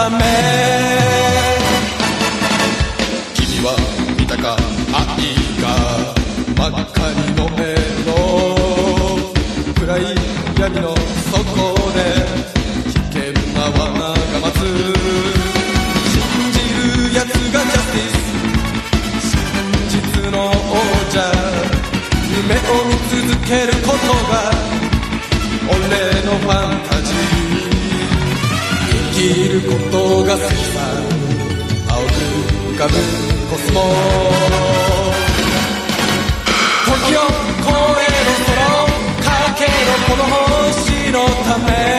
ため。君は見たか愛が。真っ赤に燃えろ暗い闇の底で危険な罠が待つ信じる奴がジャスティス真実の王者夢を見続けることが俺のファンタジー生きることが好きさ。青く浮かぶコスモ हमें